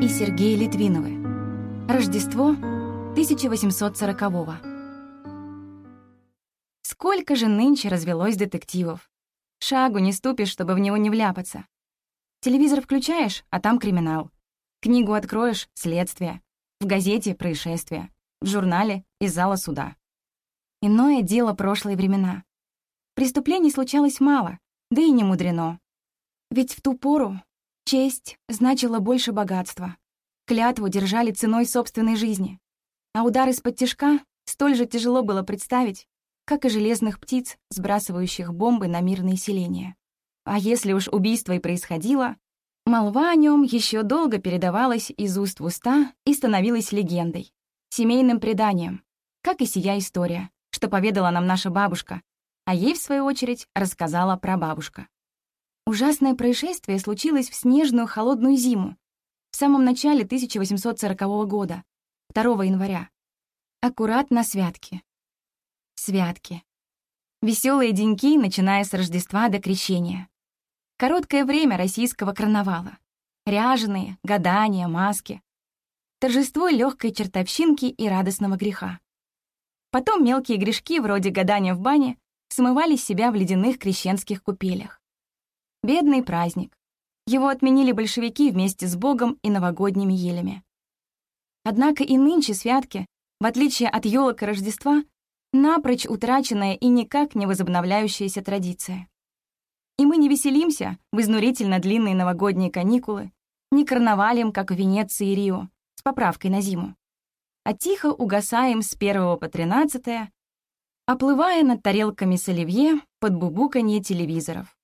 и Сергей Литвиновы. Рождество 1840-го. Сколько же нынче развелось детективов? Шагу не ступишь, чтобы в него не вляпаться. Телевизор включаешь, а там криминал. Книгу откроешь — следствие. В газете — происшествие. В журнале — из зала суда. Иное дело прошлые времена. Преступлений случалось мало, да и не мудрено. Ведь в ту пору честь значила больше богатства. Клятву держали ценой собственной жизни. А удар из-под тяжка столь же тяжело было представить, как и железных птиц, сбрасывающих бомбы на мирные селения. А если уж убийство и происходило, молва о нем еще долго передавалась из уст в уста и становилась легендой, семейным преданием, как и сия история, что поведала нам наша бабушка, а ей, в свою очередь, рассказала прабабушка. Ужасное происшествие случилось в снежную холодную зиму, в самом начале 1840 года, 2 января. Аккурат на святки. Святки. Веселые деньки, начиная с Рождества до Крещения. Короткое время российского карнавала. Ряженые, гадания, маски. Торжество легкой чертовщинки и радостного греха. Потом мелкие грешки, вроде гадания в бане, смывали себя в ледяных крещенских купелях. Бедный праздник. Его отменили большевики вместе с Богом и новогодними елями. Однако и нынче святки, в отличие от елок и Рождества, напрочь утраченная и никак не возобновляющаяся традиция. И мы не веселимся в изнурительно длинные новогодние каникулы, не карнавалем, как в Венеции и Рио, с поправкой на зиму, а тихо угасаем с 1 по 13 оплывая над тарелками с оливье под бубуканье телевизоров.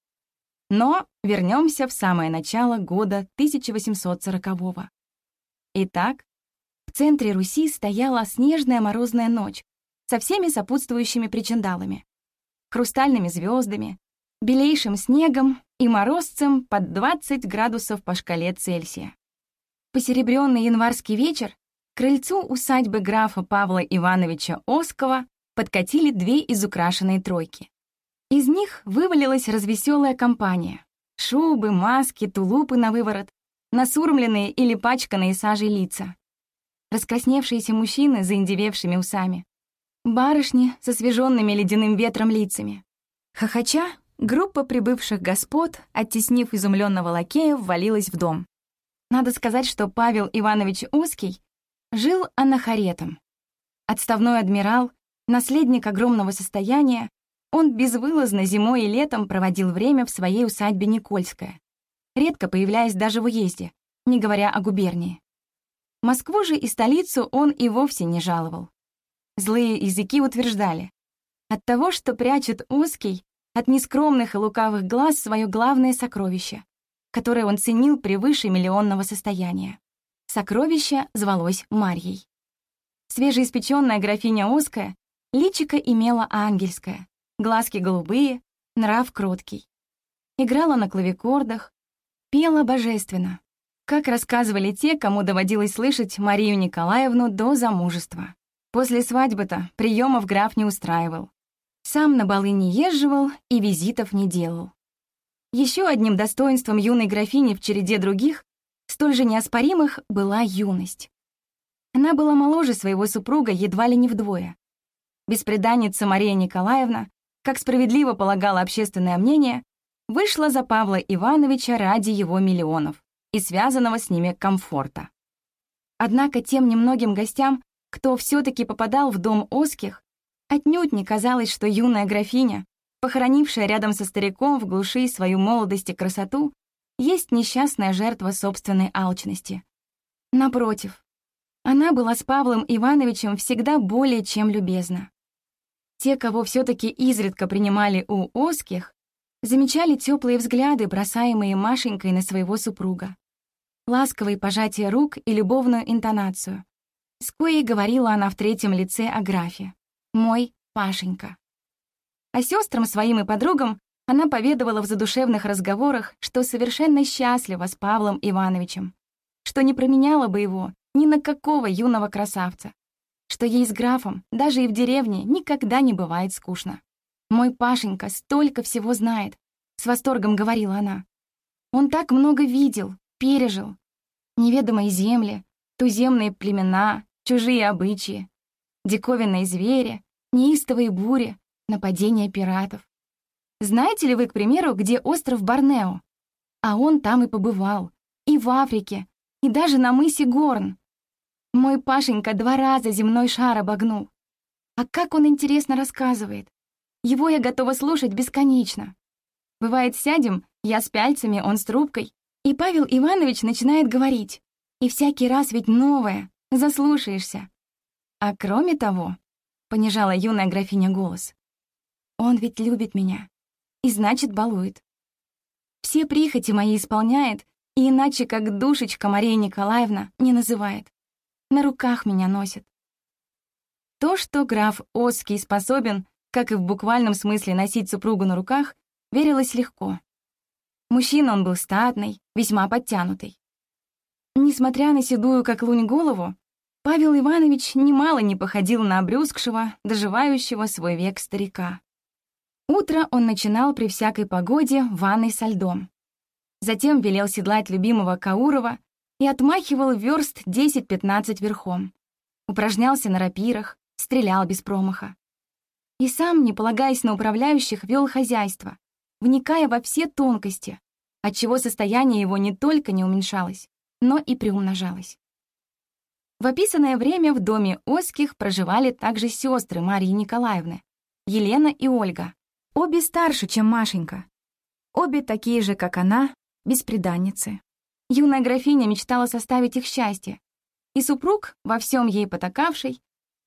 Но вернемся в самое начало года 1840-го. Итак, в центре Руси стояла снежная морозная ночь со всеми сопутствующими причиндалами, хрустальными звездами, белейшим снегом и морозцем под 20 градусов по шкале Цельсия. Посеребренный январский вечер к крыльцу усадьбы графа Павла Ивановича Оскова подкатили две изукрашенные тройки. Из них вывалилась развеселая компания. Шубы, маски, тулупы на выворот, насурмленные или пачканные сажей лица. Раскрасневшиеся мужчины с заиндевевшими усами. Барышни со свеженными ледяным ветром лицами. Хохоча, группа прибывших господ, оттеснив изумленного лакея, ввалилась в дом. Надо сказать, что Павел Иванович Узкий жил анахаретом. Отставной адмирал, наследник огромного состояния, он безвылазно зимой и летом проводил время в своей усадьбе Никольская, редко появляясь даже в уезде, не говоря о губернии. Москву же и столицу он и вовсе не жаловал. Злые языки утверждали, от того, что прячет узкий, от нескромных и лукавых глаз свое главное сокровище, которое он ценил превыше миллионного состояния. Сокровище звалось Марьей. Свежеиспеченная графиня Узкая личико имела ангельское, глазки голубые, нрав кроткий. Играла на клавикордах, пела божественно, как рассказывали те, кому доводилось слышать Марию Николаевну до замужества. После свадьбы-то приемов граф не устраивал. Сам на балы не езживал и визитов не делал. Еще одним достоинством юной графини в череде других, столь же неоспоримых, была юность. Она была моложе своего супруга едва ли не вдвое. Беспреданница Мария Николаевна как справедливо полагало общественное мнение, вышла за Павла Ивановича ради его миллионов и связанного с ними комфорта. Однако тем немногим гостям, кто все-таки попадал в дом Оских, отнюдь не казалось, что юная графиня, похоронившая рядом со стариком в глуши свою молодость и красоту, есть несчастная жертва собственной алчности. Напротив, она была с Павлом Ивановичем всегда более чем любезна. Те, кого все-таки изредка принимали у Оских, замечали теплые взгляды, бросаемые Машенькой на своего супруга, ласковые пожатия рук и любовную интонацию, с коей говорила она в третьем лице о графе. «Мой Пашенька». А сестрам своим и подругам она поведывала в задушевных разговорах, что совершенно счастлива с Павлом Ивановичем, что не променяла бы его ни на какого юного красавца, что ей с графом, даже и в деревне, никогда не бывает скучно. «Мой Пашенька столько всего знает», — с восторгом говорила она. «Он так много видел, пережил. Неведомые земли, туземные племена, чужие обычаи, диковинные звери, неистовые бури, нападения пиратов. Знаете ли вы, к примеру, где остров Борнео? А он там и побывал. И в Африке, и даже на мысе Горн. Мой Пашенька два раза земной шар обогнул. А как он интересно рассказывает. Его я готова слушать бесконечно. Бывает, сядем, я с пяльцами, он с трубкой, и Павел Иванович начинает говорить. И всякий раз ведь новое, заслушаешься. А кроме того, понижала юная графиня голос, он ведь любит меня и значит балует. Все прихоти мои исполняет, и иначе как душечка Мария Николаевна не называет. На руках меня носит. То, что граф Оский способен, как и в буквальном смысле носить супругу на руках, верилось легко. Мужчина он был статный, весьма подтянутый. Несмотря на седую, как лунь, голову, Павел Иванович немало не походил на обрюзгшего, доживающего свой век старика. Утро он начинал при всякой погоде ванной со льдом. Затем велел седлать любимого Каурова и отмахивал верст 10-15 верхом. Упражнялся на рапирах, стрелял без промаха. И сам, не полагаясь на управляющих, вел хозяйство, вникая во все тонкости, отчего состояние его не только не уменьшалось, но и приумножалось. В описанное время в доме Оских проживали также сестры Марии Николаевны, Елена и Ольга, обе старше, чем Машенька. Обе такие же, как она, бесприданницы. Юная графиня мечтала составить их счастье, и супруг, во всем ей потакавший,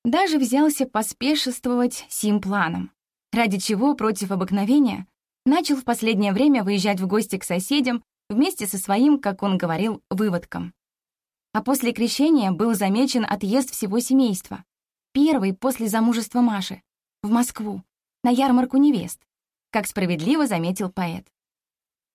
даже взялся поспешествовать сим планом, ради чего против обыкновения начал в последнее время выезжать в гости к соседям вместе со своим, как он говорил, выводком. А после крещения был замечен отъезд всего семейства. Первый после замужества Маши. В Москву. На ярмарку невест. Как справедливо заметил поэт.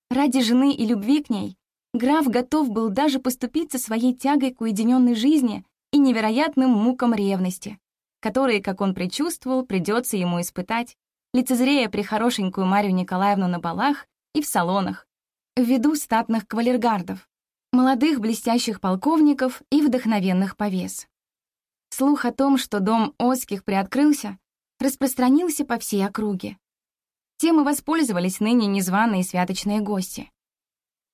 Ради жены и любви к ней граф готов был даже поступиться своей тягой к уединенной жизни и невероятным мукам ревности, которые, как он предчувствовал, придется ему испытать, лицезрея прихорошенькую Марию Николаевну на балах и в салонах, в виду статных кавалергардов, молодых блестящих полковников и вдохновенных повес. Слух о том, что дом Оских приоткрылся, распространился по всей округе. Тем и воспользовались ныне незваные святочные гости.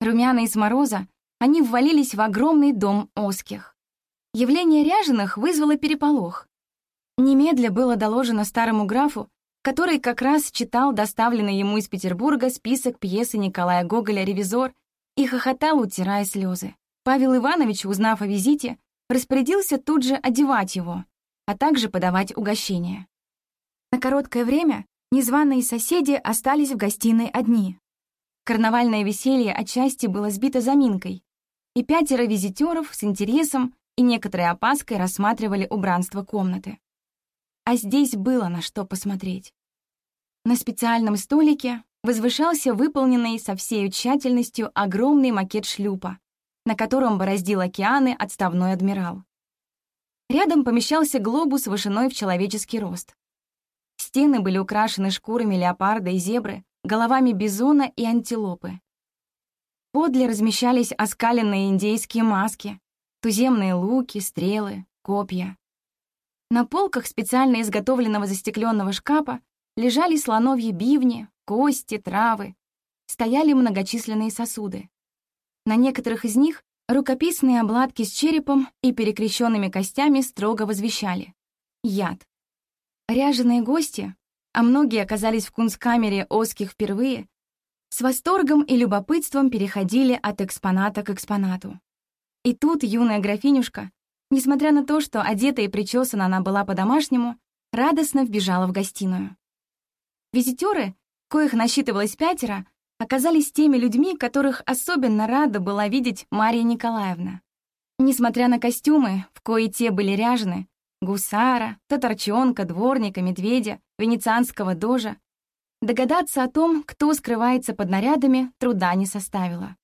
Румяные с мороза, они ввалились в огромный дом Оских. Явление ряженых вызвало переполох. Немедля было доложено старому графу, который как раз читал доставленный ему из Петербурга список пьесы Николая Гоголя «Ревизор» и хохотал, утирая слезы. Павел Иванович, узнав о визите, распорядился тут же одевать его, а также подавать угощение. На короткое время незваные соседи остались в гостиной одни. Карнавальное веселье отчасти было сбито заминкой, и пятеро визитеров с интересом и некоторой опаской рассматривали убранство комнаты а здесь было на что посмотреть. На специальном столике возвышался выполненный со всей тщательностью огромный макет шлюпа, на котором бороздил океаны отставной адмирал. Рядом помещался глобус вышиной в человеческий рост. Стены были украшены шкурами леопарда и зебры, головами бизона и антилопы. Подле размещались оскаленные индейские маски, туземные луки, стрелы, копья. На полках специально изготовленного застекленного шкафа лежали слоновьи бивни, кости, травы. Стояли многочисленные сосуды. На некоторых из них рукописные обладки с черепом и перекрещенными костями строго возвещали. Яд. Ряженые гости, а многие оказались в кунсткамере Оских впервые, с восторгом и любопытством переходили от экспоната к экспонату. И тут юная графинюшка Несмотря на то, что одета и причесана она была по-домашнему, радостно вбежала в гостиную. Визитеры, коих насчитывалось пятеро, оказались теми людьми, которых особенно рада была видеть Мария Николаевна. Несмотря на костюмы, в кои те были ряжены, гусара, татарчонка, дворника, медведя, венецианского дожа, догадаться о том, кто скрывается под нарядами, труда не составило.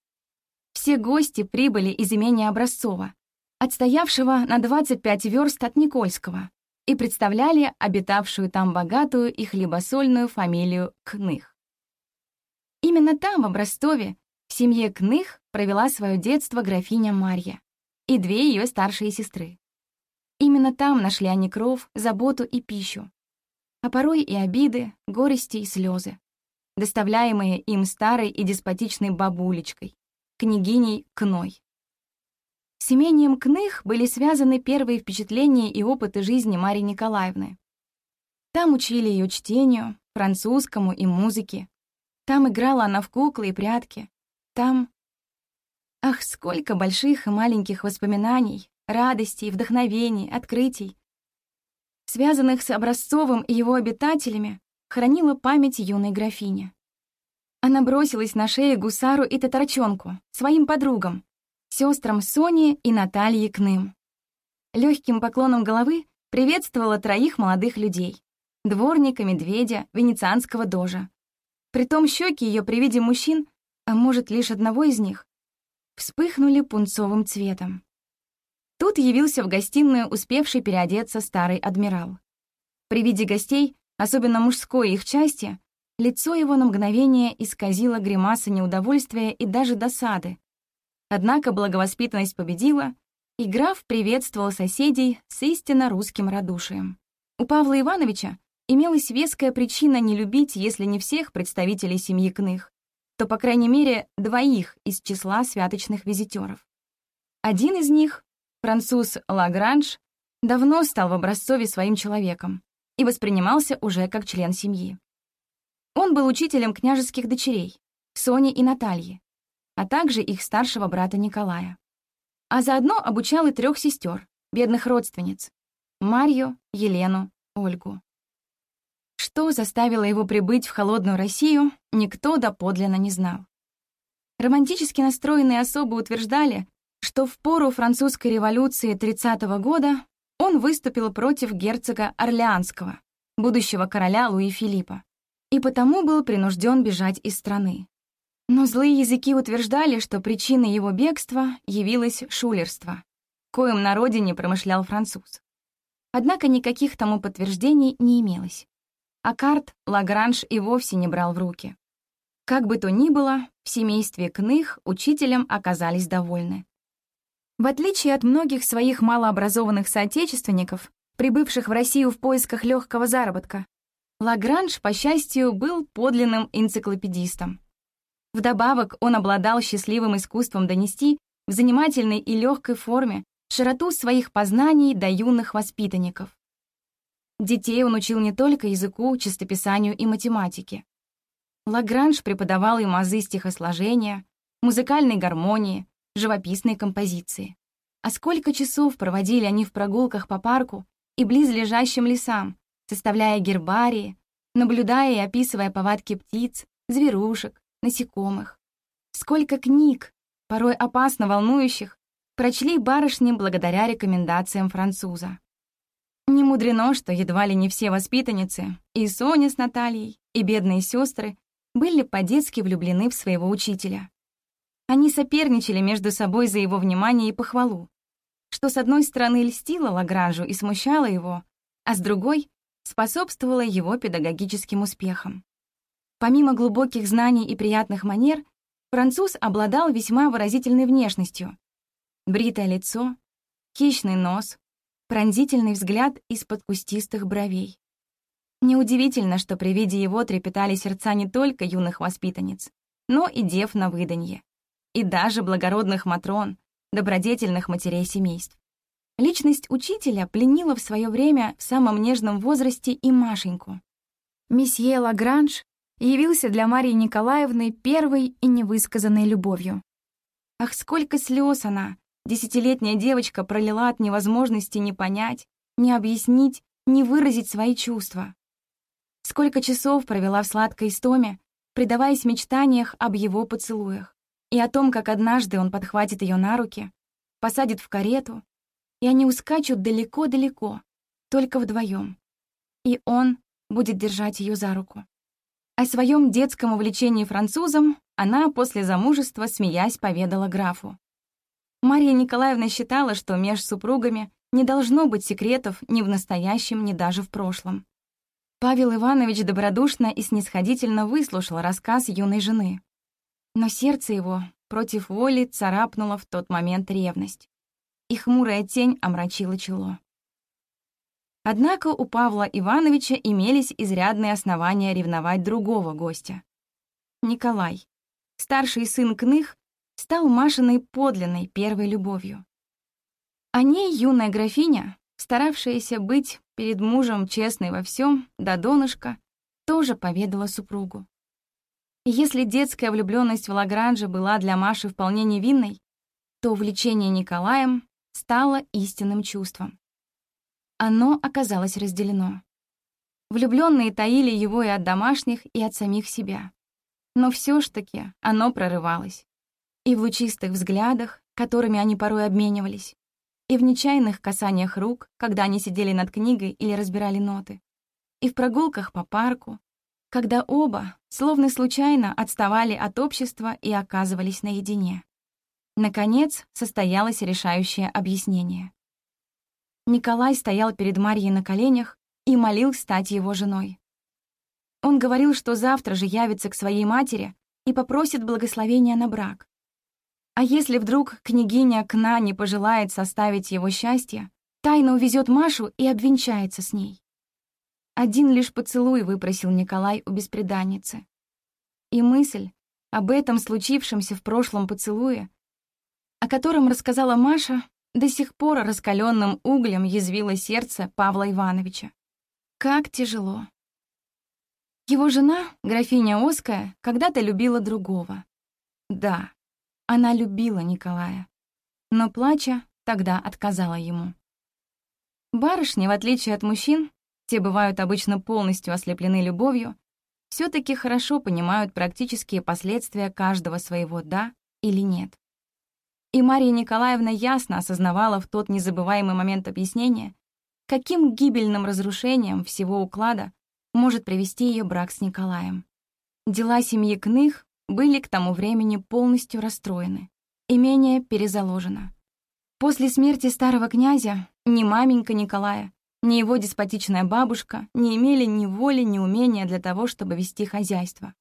Все гости прибыли из имения Образцова, отстоявшего на 25 верст от Никольского, и представляли обитавшую там богатую и хлебосольную фамилию Кных. Именно там, в Ростове, в семье Кных провела свое детство графиня Марья. и две ее старшие сестры. Именно там нашли они кров, заботу и пищу, а порой и обиды, горести и слезы, доставляемые им старой и деспотичной бабулечкой, княгиней Кной. С имением Кных были связаны первые впечатления и опыты жизни Марии Николаевны. Там учили ее чтению, французскому и музыке. Там играла она в куклы и прятки. Там... Ах, сколько больших и маленьких воспоминаний, радостей, вдохновений, открытий, связанных с Образцовым и его обитателями, хранила память юной графини. Она бросилась на шею гусару и татарчонку, своим подругам, сестрам Соне и Наталье Кным. Легким поклоном головы приветствовала троих молодых людей — дворника, медведя, венецианского дожа. Притом щеки ее при виде мужчин, а может, лишь одного из них, вспыхнули пунцовым цветом. Тут явился в гостиную успевший переодеться старый адмирал. При виде гостей, особенно мужской их части, лицо его на мгновение исказило гримаса неудовольствия и даже досады, Однако благовоспитанность победила, и граф приветствовал соседей с истинно русским радушием. У Павла Ивановича имелась веская причина не любить, если не всех представителей семьи Кных, то, по крайней мере, двоих из числа святочных визитеров. Один из них, француз Лагранж, давно стал в Образцове своим человеком и воспринимался уже как член семьи. Он был учителем княжеских дочерей, Сони и Натальи, а также их старшего брата Николая. А заодно обучал и трех сестер, бедных родственниц — Марью, Елену, Ольгу. Что заставило его прибыть в холодную Россию, никто доподлинно не знал. Романтически настроенные особы утверждали, что в пору французской революции 30-го года он выступил против герцога Орлеанского, будущего короля Луи Филиппа, и потому был принужден бежать из страны. Но злые языки утверждали, что причиной его бегства явилось шулерство, коим на родине промышлял француз. Однако никаких тому подтверждений не имелось. А карт Лагранж и вовсе не брал в руки. Как бы то ни было, в семействе Кных учителям оказались довольны. В отличие от многих своих малообразованных соотечественников, прибывших в Россию в поисках легкого заработка, Лагранж, по счастью, был подлинным энциклопедистом. Вдобавок он обладал счастливым искусством донести в занимательной и легкой форме широту своих познаний до юных воспитанников. Детей он учил не только языку, чистописанию и математике. Лагранж преподавал им азы стихосложения, музыкальной гармонии, живописной композиции. А сколько часов проводили они в прогулках по парку и близлежащим лесам, составляя гербарии, наблюдая и описывая повадки птиц, зверушек, насекомых. Сколько книг, порой опасно волнующих, прочли барышни благодаря рекомендациям француза. Не мудрено, что едва ли не все воспитанницы, и Соня с Натальей, и бедные сестры, были по-детски влюблены в своего учителя. Они соперничали между собой за его внимание и похвалу, что с одной стороны льстило Лагражу и смущало его, а с другой способствовало его педагогическим успехам. Помимо глубоких знаний и приятных манер, француз обладал весьма выразительной внешностью. Бритое лицо, хищный нос, пронзительный взгляд из-под кустистых бровей. Неудивительно, что при виде его трепетали сердца не только юных воспитанниц, но и дев на выданье, и даже благородных матрон, добродетельных матерей семейств. Личность учителя пленила в свое время в самом нежном возрасте и Машеньку. Месье Лагранж явился для Марии Николаевны первой и невысказанной любовью. Ах, сколько слез она, десятилетняя девочка, пролила от невозможности не понять, не объяснить, не выразить свои чувства. Сколько часов провела в сладкой истоме, предаваясь мечтаниях об его поцелуях и о том, как однажды он подхватит ее на руки, посадит в карету, и они ускачут далеко-далеко, только вдвоем. И он будет держать ее за руку. О своем детском увлечении французом она после замужества, смеясь, поведала графу. Мария Николаевна считала, что меж супругами не должно быть секретов ни в настоящем, ни даже в прошлом. Павел Иванович добродушно и снисходительно выслушал рассказ юной жены. Но сердце его против воли царапнуло в тот момент ревность. и хмурая тень омрачила чело. Однако у Павла Ивановича имелись изрядные основания ревновать другого гостя. Николай, старший сын Кных, стал Машиной подлинной первой любовью. О ней юная графиня, старавшаяся быть перед мужем честной во всем, до донышка, тоже поведала супругу. Если детская влюбленность в Лагранже была для Маши вполне невинной, то увлечение Николаем стало истинным чувством. Оно оказалось разделено. Влюбленные таили его и от домашних, и от самих себя. Но все ж таки оно прорывалось. И в лучистых взглядах, которыми они порой обменивались, и в нечаянных касаниях рук, когда они сидели над книгой или разбирали ноты, и в прогулках по парку, когда оба, словно случайно, отставали от общества и оказывались наедине. Наконец, состоялось решающее объяснение. Николай стоял перед Марьей на коленях и молил стать его женой. Он говорил, что завтра же явится к своей матери и попросит благословения на брак. А если вдруг княгиня Кна не пожелает составить его счастье, тайно увезет Машу и обвенчается с ней. Один лишь поцелуй выпросил Николай у беспреданницы. И мысль об этом случившемся в прошлом поцелуе, о котором рассказала Маша, до сих пор раскаленным углем язвило сердце Павла Ивановича. Как тяжело. Его жена, графиня Оская, когда-то любила другого. Да, она любила Николая. Но, плача, тогда отказала ему. Барышни, в отличие от мужчин, те бывают обычно полностью ослеплены любовью, все таки хорошо понимают практические последствия каждого своего «да» или «нет». И Мария Николаевна ясно осознавала в тот незабываемый момент объяснения, каким гибельным разрушением всего уклада может привести ее брак с Николаем. Дела семьи Кных были к тому времени полностью расстроены. Имение перезаложено. После смерти старого князя ни маменька Николая, ни его деспотичная бабушка не имели ни воли, ни умения для того, чтобы вести хозяйство.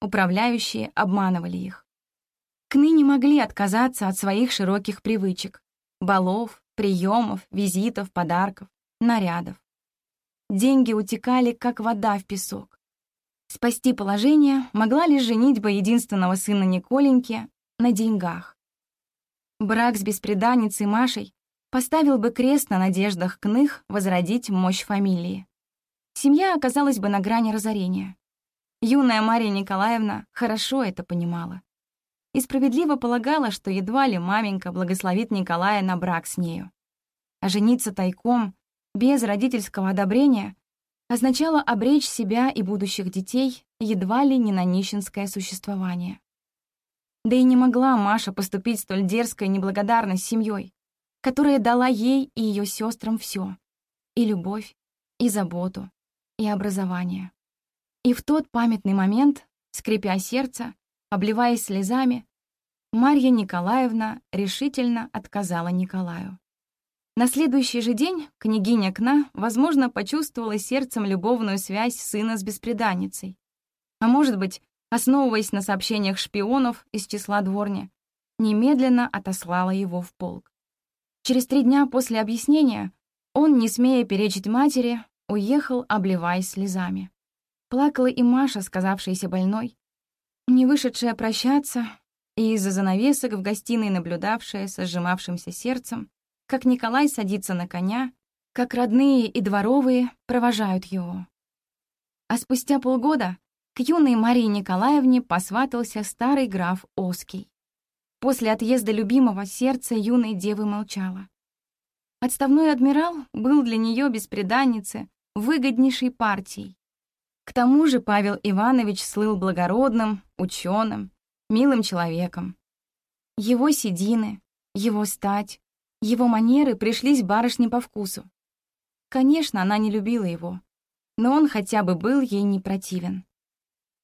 Управляющие обманывали их. Кны не могли отказаться от своих широких привычек — балов, приемов, визитов, подарков, нарядов. Деньги утекали, как вода в песок. Спасти положение могла лишь женитьба единственного сына Николеньки на деньгах. Брак с беспреданницей Машей поставил бы крест на надеждах Кных возродить мощь фамилии. Семья оказалась бы на грани разорения. Юная Мария Николаевна хорошо это понимала и справедливо полагала, что едва ли маменька благословит Николая на брак с нею. А жениться тайком, без родительского одобрения, означало обречь себя и будущих детей едва ли не на нищенское существование. Да и не могла Маша поступить столь дерзко и неблагодарно с семьей, которая дала ей и ее сестрам все — и любовь, и заботу, и образование. И в тот памятный момент, скрипя сердце, Обливаясь слезами, Марья Николаевна решительно отказала Николаю. На следующий же день княгиня Кна, возможно, почувствовала сердцем любовную связь сына с беспреданницей. А может быть, основываясь на сообщениях шпионов из числа дворни, немедленно отослала его в полк. Через три дня после объяснения он, не смея перечить матери, уехал, обливаясь слезами. Плакала и Маша, сказавшаяся больной, не вышедшая прощаться и из-за занавесок в гостиной наблюдавшая со сжимавшимся сердцем, как Николай садится на коня, как родные и дворовые провожают его. А спустя полгода к юной Марии Николаевне посватался старый граф Оский. После отъезда любимого сердце юной девы молчало. Отставной адмирал был для нее беспреданницы выгоднейшей партией, к тому же Павел Иванович слыл благородным, ученым, милым человеком. Его седины, его стать, его манеры пришлись барышне по вкусу. Конечно, она не любила его, но он хотя бы был ей не противен.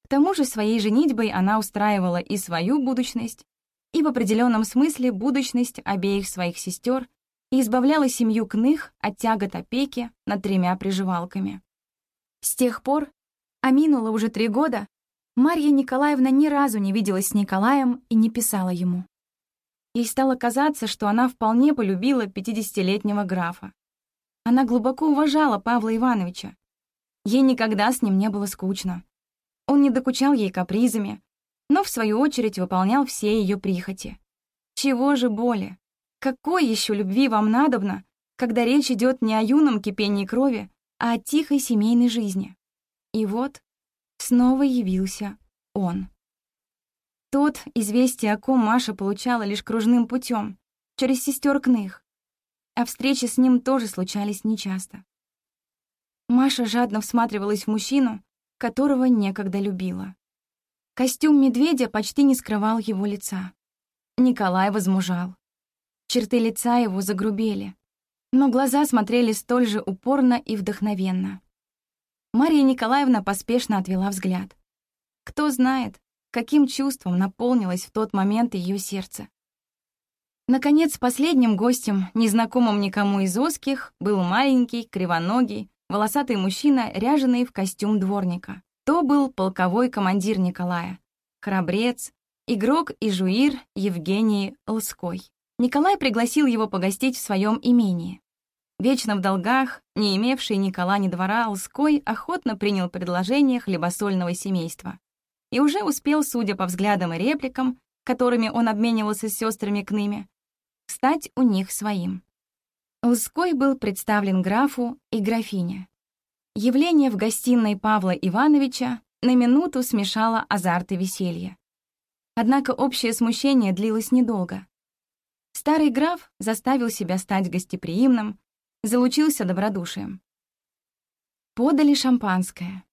К тому же своей женитьбой она устраивала и свою будущность, и в определенном смысле будущность обеих своих сестер и избавляла семью Кных от тягот опеки над тремя приживалками. С тех пор а минуло уже три года, Марья Николаевна ни разу не виделась с Николаем и не писала ему. ей стало казаться, что она вполне полюбила 50-летнего графа. Она глубоко уважала Павла Ивановича. Ей никогда с ним не было скучно. Он не докучал ей капризами, но в свою очередь выполнял все ее прихоти. Чего же боли? Какой еще любви вам надобно, когда речь идет не о юном кипении крови, а о тихой семейной жизни? И вот снова явился он. Тот, известие о ком Маша получала лишь кружным путем, через сестер Кных, а встречи с ним тоже случались нечасто. Маша жадно всматривалась в мужчину, которого некогда любила. Костюм медведя почти не скрывал его лица. Николай возмужал. Черты лица его загрубели, но глаза смотрели столь же упорно и вдохновенно. Мария Николаевна поспешно отвела взгляд. Кто знает, каким чувством наполнилось в тот момент ее сердце. Наконец, последним гостем, незнакомым никому из узких, был маленький, кривоногий, волосатый мужчина, ряженый в костюм дворника. То был полковой командир Николая, храбрец, игрок и жуир Евгений Лской. Николай пригласил его погостить в своем имении. Вечно в долгах, не имевший Никола ни двора, Лской охотно принял предложение хлебосольного семейства и уже успел, судя по взглядам и репликам, которыми он обменивался с сестрами Кными, стать у них своим. Лской был представлен графу и графине. Явление в гостиной Павла Ивановича на минуту смешало азарт и веселье. Однако общее смущение длилось недолго. Старый граф заставил себя стать гостеприимным, залучился добродушием. Подали шампанское.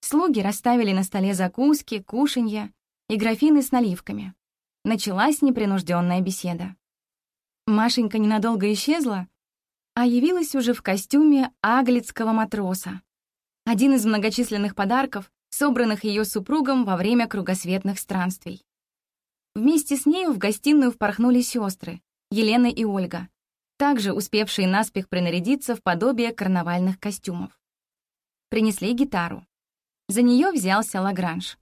Слуги расставили на столе закуски, кушанья и графины с наливками. Началась непринужденная беседа. Машенька ненадолго исчезла, а явилась уже в костюме аглицкого матроса. Один из многочисленных подарков, собранных ее супругом во время кругосветных странствий. Вместе с нею в гостиную впорхнули сестры Елена и Ольга, также успевшие наспех принарядиться в подобие карнавальных костюмов. Принесли гитару. За нее взялся Лагранж.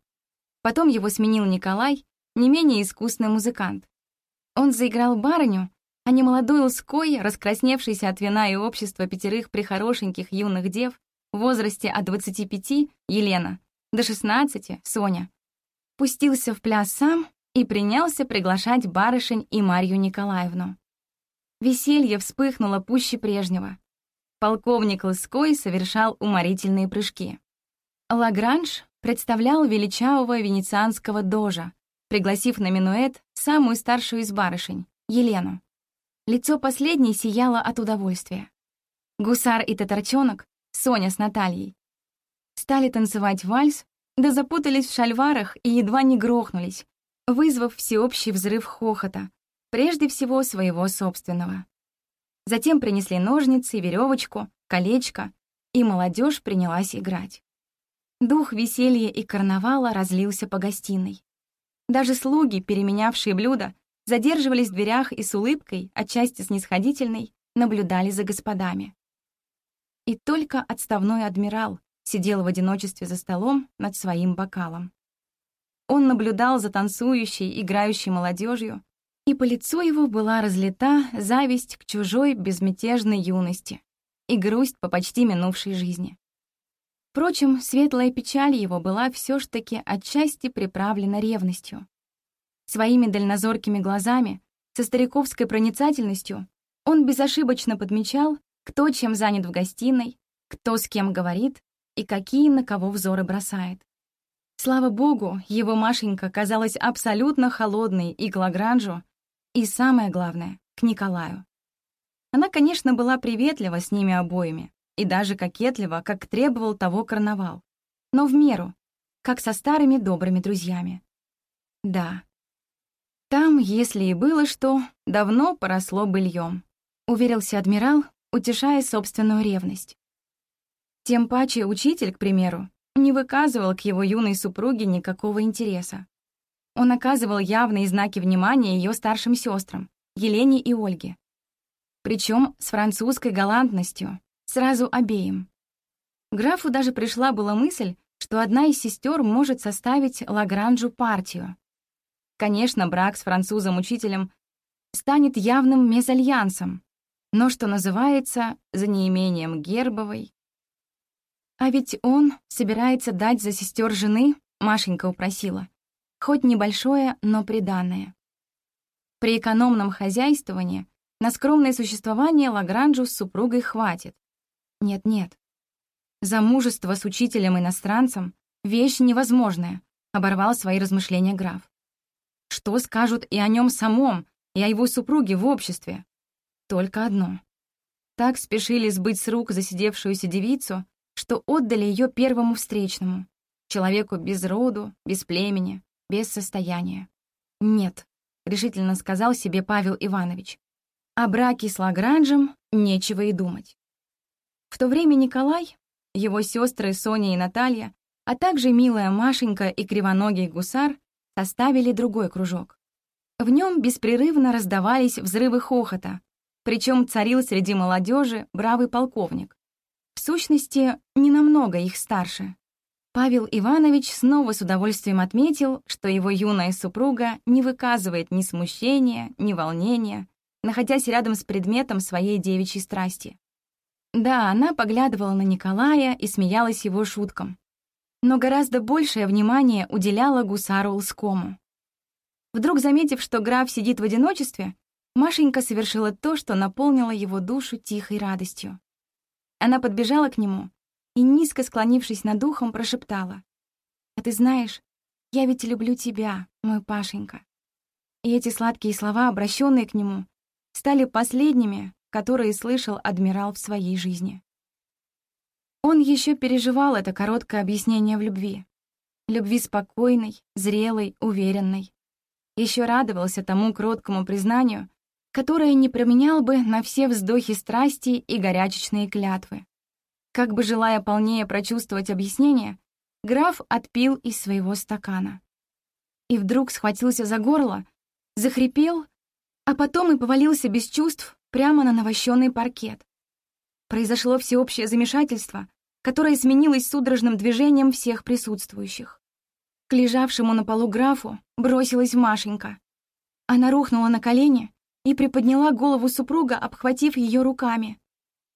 Потом его сменил Николай, не менее искусный музыкант. Он заиграл барыню, а не молодой Лской, раскрасневшийся от вина и общества пятерых прихорошеньких юных дев, в возрасте от 25 Елена, до 16 Соня, пустился в пляс сам и принялся приглашать барышень и Марью Николаевну. Веселье вспыхнуло пуще прежнего. Полковник Лыской совершал уморительные прыжки. Лагранж представлял величавого венецианского дожа, пригласив на минуэт самую старшую из барышень, Елену. Лицо последней сияло от удовольствия. Гусар и татарчонок, Соня с Натальей, стали танцевать вальс, да запутались в шальварах и едва не грохнулись, вызвав всеобщий взрыв хохота, прежде всего своего собственного. Затем принесли ножницы, веревочку, колечко, и молодежь принялась играть. Дух веселья и карнавала разлился по гостиной. Даже слуги, переменявшие блюда, задерживались в дверях и с улыбкой, отчасти снисходительной, наблюдали за господами. И только отставной адмирал сидел в одиночестве за столом над своим бокалом. Он наблюдал за танцующей, играющей молодежью, и по лицу его была разлита зависть к чужой безмятежной юности и грусть по почти минувшей жизни. Впрочем, светлая печаль его была все ж таки отчасти приправлена ревностью. Своими дальнозоркими глазами, со стариковской проницательностью, он безошибочно подмечал, кто чем занят в гостиной, кто с кем говорит и какие на кого взоры бросает. Слава богу, его Машенька казалась абсолютно холодной и к Лагранжу, и самое главное, к Николаю. Она, конечно, была приветлива с ними обоими, и даже кокетлива, как требовал того карнавал, но в меру, как со старыми добрыми друзьями. Да, там, если и было что, давно поросло быльем, уверился адмирал, утешая собственную ревность. Тем паче учитель, к примеру, не выказывал к его юной супруге никакого интереса. Он оказывал явные знаки внимания ее старшим сестрам, Елене и Ольге. Причем с французской галантностью, сразу обеим. Графу даже пришла была мысль, что одна из сестер может составить Лагранжу партию. Конечно, брак с французом-учителем станет явным мезальянсом, но, что называется, за неимением гербовой. А ведь он собирается дать за сестер жены, Машенька упросила, хоть небольшое, но приданное. При экономном хозяйствовании на скромное существование Лагранжу с супругой хватит. Нет-нет. Замужество с учителем-иностранцем — вещь невозможная, оборвал свои размышления граф. Что скажут и о нем самом, и о его супруге в обществе? Только одно. Так спешили сбыть с рук засидевшуюся девицу, что отдали ее первому встречному, человеку без роду, без племени, без состояния. «Нет», — решительно сказал себе Павел Иванович. О браке с Лагранжем нечего и думать. В то время Николай, его сестры Соня и Наталья, а также милая Машенька и кривоногий гусар составили другой кружок. В нем беспрерывно раздавались взрывы хохота, причем царил среди молодежи бравый полковник. В сущности, не намного их старше. Павел Иванович снова с удовольствием отметил, что его юная супруга не выказывает ни смущения, ни волнения, находясь рядом с предметом своей девичьей страсти. Да, она поглядывала на Николая и смеялась его шуткам. Но гораздо большее внимание уделяла гусару Лскому. Вдруг заметив, что граф сидит в одиночестве, Машенька совершила то, что наполнило его душу тихой радостью. Она подбежала к нему и, низко склонившись над ухом, прошептала. «А ты знаешь, я ведь люблю тебя, мой Пашенька». И эти сладкие слова, обращенные к нему, стали последними, которые слышал адмирал в своей жизни. Он еще переживал это короткое объяснение в любви. Любви спокойной, зрелой, уверенной. Еще радовался тому кроткому признанию, которое не променял бы на все вздохи страсти и горячечные клятвы. Как бы желая полнее прочувствовать объяснение, граф отпил из своего стакана. И вдруг схватился за горло, захрипел, а потом и повалился без чувств прямо на навощенный паркет. Произошло всеобщее замешательство, которое сменилось судорожным движением всех присутствующих. К лежавшему на полу графу бросилась Машенька. Она рухнула на колени и приподняла голову супруга, обхватив ее руками.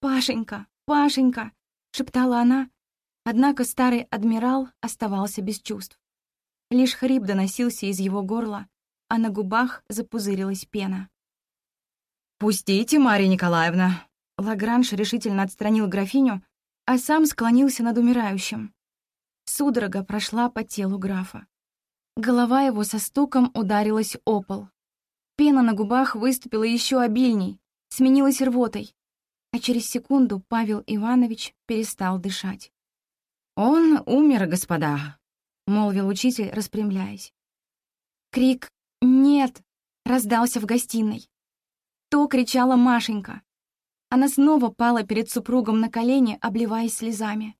«Пашенька, Пашенька!» шептала она, однако старый адмирал оставался без чувств. Лишь хрип доносился из его горла, а на губах запузырилась пена. «Пустите, Марья Николаевна!» Лагранж решительно отстранил графиню, а сам склонился над умирающим. Судорога прошла по телу графа. Голова его со стуком ударилась о пол. Пена на губах выступила еще обильней, сменилась рвотой а через секунду Павел Иванович перестал дышать. «Он умер, господа», — молвил учитель, распрямляясь. Крик «Нет!» раздался в гостиной. То кричала Машенька. Она снова пала перед супругом на колени, обливаясь слезами.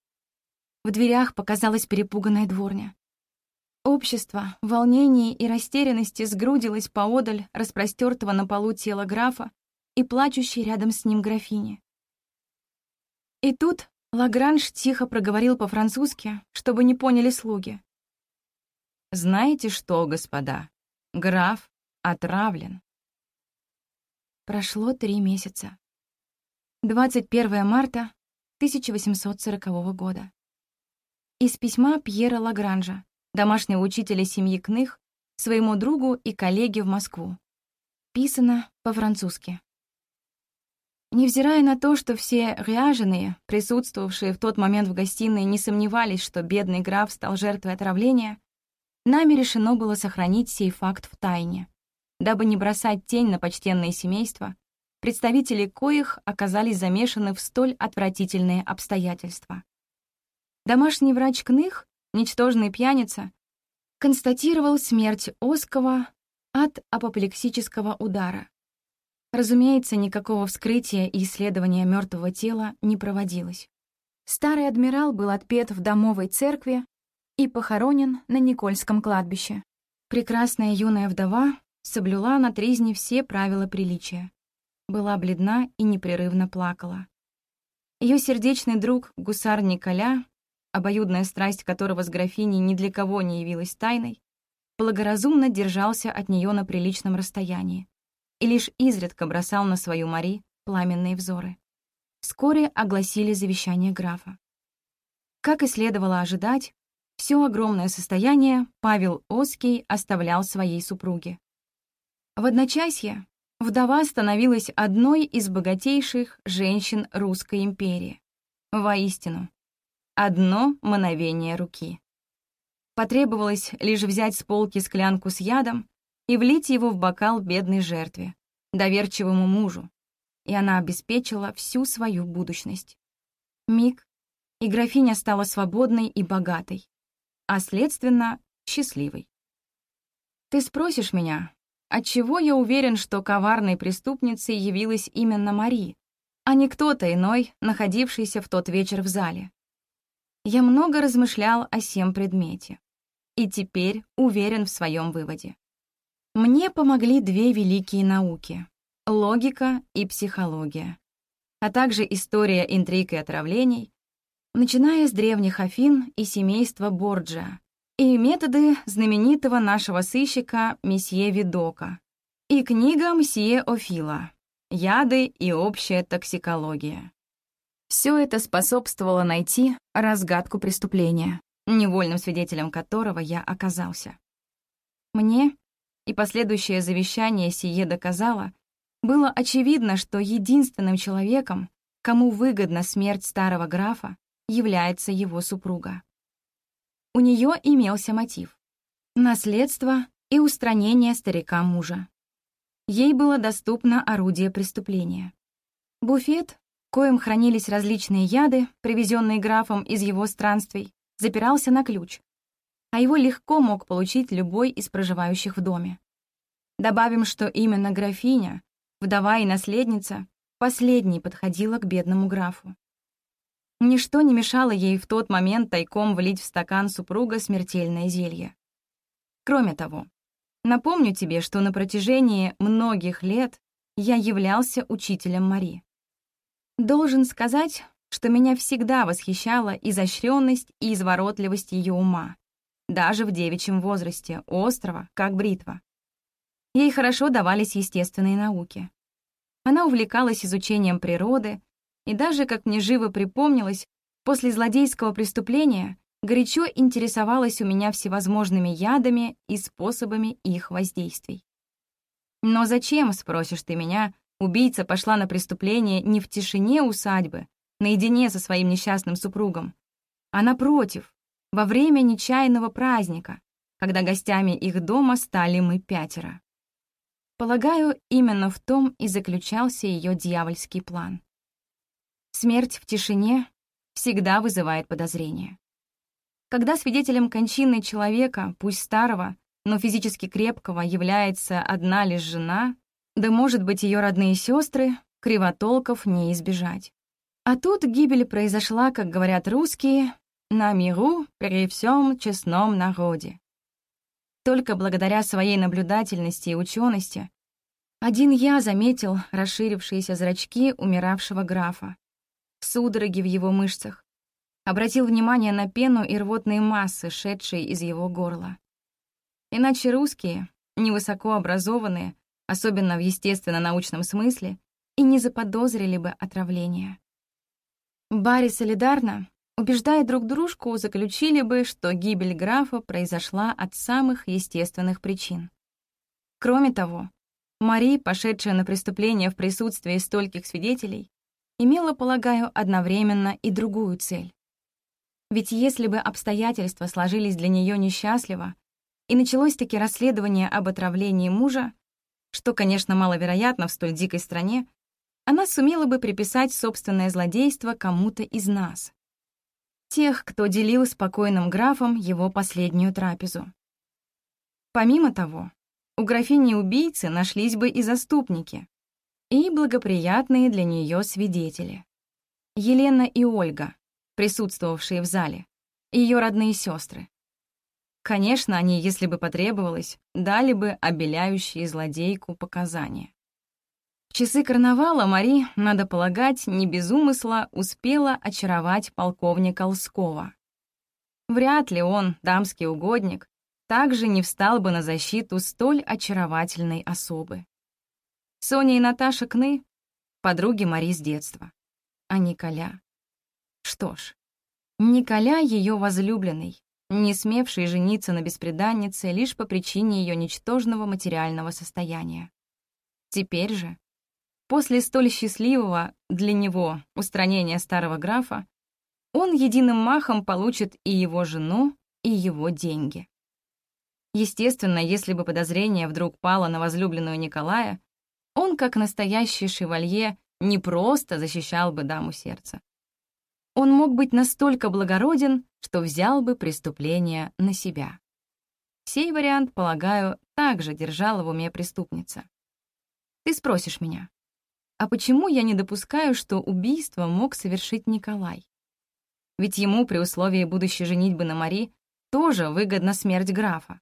В дверях показалась перепуганная дворня. Общество в волнении и растерянности сгрудилось поодаль распростертого на полу тела графа и плачущей рядом с ним графини. И тут Лагранж тихо проговорил по-французски, чтобы не поняли слуги. «Знаете что, господа, граф отравлен». Прошло три месяца. 21 марта 1840 года. Из письма Пьера Лагранжа, домашнего учителя семьи Кных, своему другу и коллеге в Москву. Писано по-французски. Невзирая на то, что все ряженые, присутствовавшие в тот момент в гостиной, не сомневались, что бедный граф стал жертвой отравления, нами решено было сохранить сей факт в тайне, дабы не бросать тень на почтенное семейство, представители коих оказались замешаны в столь отвратительные обстоятельства. Домашний врач Кных, ничтожный пьяница, констатировал смерть Оскова от апоплексического удара. Разумеется, никакого вскрытия и исследования мертвого тела не проводилось. Старый адмирал был отпет в домовой церкви и похоронен на Никольском кладбище. Прекрасная юная вдова соблюла на тризне все правила приличия. Была бледна и непрерывно плакала. Ее сердечный друг, гусар Николя, обоюдная страсть которого с графиней ни для кого не явилась тайной, благоразумно держался от нее на приличном расстоянии и лишь изредка бросал на свою Мари пламенные взоры. Вскоре огласили завещание графа. Как и следовало ожидать, все огромное состояние Павел Оский оставлял своей супруге. В одночасье вдова становилась одной из богатейших женщин Русской империи. Воистину, одно мановение руки. Потребовалось лишь взять с полки склянку с ядом и влить его в бокал бедной жертве, доверчивому мужу, и она обеспечила всю свою будущность. Миг, и графиня стала свободной и богатой, а, следственно, счастливой. Ты спросишь меня, отчего я уверен, что коварной преступницей явилась именно Мари, а не кто-то иной, находившийся в тот вечер в зале. Я много размышлял о сем предмете и теперь уверен в своем выводе. Мне помогли две великие науки — логика и психология, а также история интриг и отравлений, начиная с древних Афин и семейства Борджиа, и методы знаменитого нашего сыщика месье Видока, и книга мсье Офила «Яды и общая токсикология». Все это способствовало найти разгадку преступления, невольным свидетелем которого я оказался. Мне и последующее завещание сие доказало, было очевидно, что единственным человеком, кому выгодна смерть старого графа, является его супруга. У нее имелся мотив — наследство и устранение старика мужа. Ей было доступно орудие преступления. Буфет, коим хранились различные яды, привезенные графом из его странствий, запирался на ключ, а его легко мог получить любой из проживающих в доме. Добавим, что именно графиня, вдова и наследница, последней подходила к бедному графу. Ничто не мешало ей в тот момент тайком влить в стакан супруга смертельное зелье. Кроме того, напомню тебе, что на протяжении многих лет я являлся учителем Мари. Должен сказать, что меня всегда восхищала изощренность и изворотливость ее ума, даже в девичьем возрасте, острова, как бритва. Ей хорошо давались естественные науки. Она увлекалась изучением природы, и даже, как мне живо припомнилось, после злодейского преступления горячо интересовалась у меня всевозможными ядами и способами их воздействий. Но зачем, спросишь ты меня, убийца пошла на преступление не в тишине усадьбы, наедине со своим несчастным супругом, а напротив, во время нечаянного праздника, когда гостями их дома стали мы пятеро. Полагаю, именно в том и заключался ее дьявольский план. Смерть в тишине всегда вызывает подозрения. Когда свидетелем кончины человека, пусть старого, но физически крепкого, является одна лишь жена, да, может быть, ее родные сестры, кривотолков не избежать. А тут гибель произошла, как говорят русские, на миру при всем честном народе. Только благодаря своей наблюдательности и учености один я заметил расширившиеся зрачки умиравшего графа, судороги в его мышцах, обратил внимание на пену и рвотные массы, шедшие из его горла. Иначе русские, невысоко образованные, особенно в естественно-научном смысле, и не заподозрили бы отравления. Барри солидарно, убеждая друг дружку, заключили бы, что гибель графа произошла от самых естественных причин. Кроме того, Мари, пошедшая на преступление в присутствии стольких свидетелей, имела, полагаю, одновременно и другую цель. Ведь если бы обстоятельства сложились для нее несчастливо, и началось-таки расследование об отравлении мужа, что, конечно, маловероятно в столь дикой стране, она сумела бы приписать собственное злодейство кому-то из нас. Тех, кто делил с покойным графом его последнюю трапезу. Помимо того, у графини-убийцы нашлись бы и заступники, и благоприятные для нее свидетели. Елена и Ольга, присутствовавшие в зале, ее родные сестры. Конечно, они, если бы потребовалось, дали бы обеляющие злодейку показания часы карнавала Мари, надо полагать, не без умысла успела очаровать полковника Лскова. Вряд ли он, дамский угодник, также не встал бы на защиту столь очаровательной особы. Соня и Наташа Кны — подруги Мари с детства. А Николя... Что ж, Николя — ее возлюбленный, не смевший жениться на беспреданнице лишь по причине ее ничтожного материального состояния. Теперь же, после столь счастливого для него устранения старого графа, он единым махом получит и его жену, и его деньги. Естественно, если бы подозрение вдруг пало на возлюбленную Николая, он, как настоящий шевалье, не просто защищал бы даму сердца. Он мог быть настолько благороден, что взял бы преступление на себя. Сей вариант, полагаю, также держала в уме преступница. Ты спросишь меня, а почему я не допускаю, что убийство мог совершить Николай? Ведь ему при условии будущей женитьбы на Мари тоже выгодна смерть графа.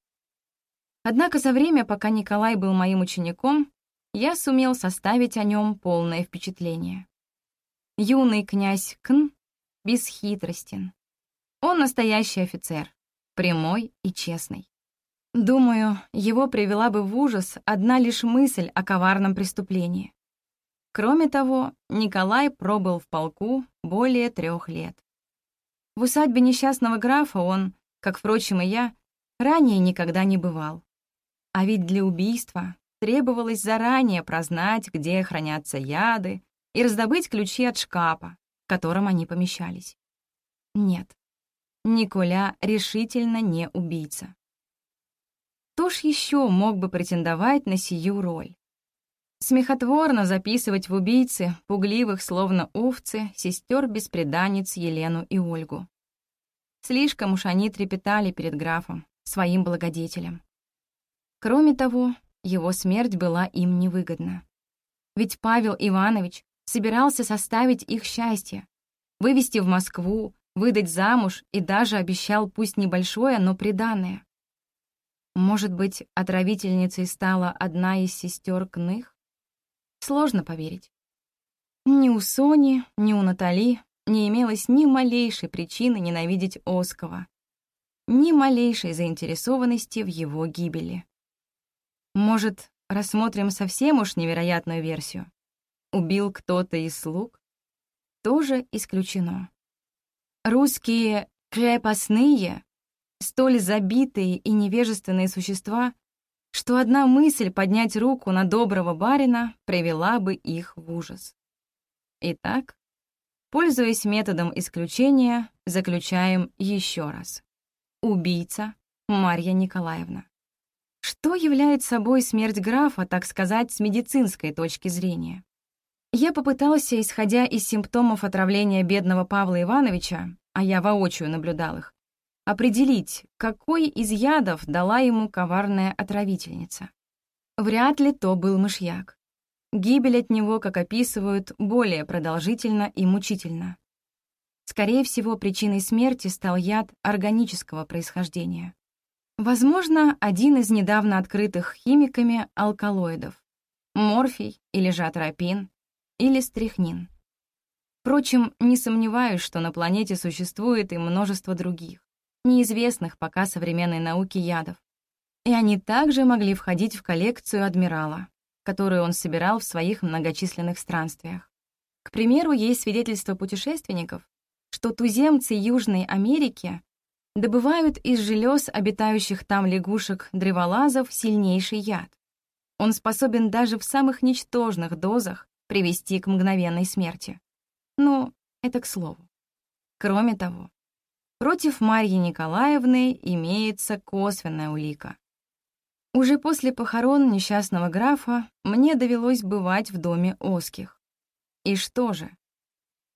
Однако за время, пока Николай был моим учеником, я сумел составить о нем полное впечатление. Юный князь Кн бесхитростен. Он настоящий офицер, прямой и честный. Думаю, его привела бы в ужас одна лишь мысль о коварном преступлении. Кроме того, Николай пробыл в полку более трех лет. В усадьбе несчастного графа он, как, впрочем, и я, ранее никогда не бывал. А ведь для убийства требовалось заранее прознать, где хранятся яды, и раздобыть ключи от шкафа, в котором они помещались. Нет, Николя решительно не убийца. Кто ж еще мог бы претендовать на сию роль? Смехотворно записывать в убийцы, пугливых, словно овцы, сестер-беспреданниц Елену и Ольгу. Слишком уж они трепетали перед графом, своим благодетелем. Кроме того, его смерть была им невыгодна. Ведь Павел Иванович собирался составить их счастье, вывести в Москву, выдать замуж и даже обещал пусть небольшое, но приданное. Может быть, отравительницей стала одна из сестер Кных? Сложно поверить. Ни у Сони, ни у Натали не имелось ни малейшей причины ненавидеть Оскова, ни малейшей заинтересованности в его гибели. Может, рассмотрим совсем уж невероятную версию? Убил кто-то из слуг? Тоже исключено. Русские крепостные, столь забитые и невежественные существа, что одна мысль поднять руку на доброго барина привела бы их в ужас. Итак, пользуясь методом исключения, заключаем еще раз. Убийца Марья Николаевна. Что является собой смерть графа, так сказать, с медицинской точки зрения? Я попытался, исходя из симптомов отравления бедного Павла Ивановича, а я воочию наблюдал их, определить, какой из ядов дала ему коварная отравительница. Вряд ли то был мышьяк. Гибель от него, как описывают, более продолжительно и мучительно. Скорее всего, причиной смерти стал яд органического происхождения. Возможно, один из недавно открытых химиками алкалоидов. Морфий или жатропин, или стрихнин. Впрочем, не сомневаюсь, что на планете существует и множество других, неизвестных пока современной науке ядов. И они также могли входить в коллекцию адмирала, которую он собирал в своих многочисленных странствиях. К примеру, есть свидетельства путешественников, что туземцы Южной Америки добывают из желез обитающих там лягушек-древолазов сильнейший яд. Он способен даже в самых ничтожных дозах привести к мгновенной смерти. Ну, это к слову. Кроме того, против Марьи Николаевны имеется косвенная улика. Уже после похорон несчастного графа мне довелось бывать в доме Оских. И что же?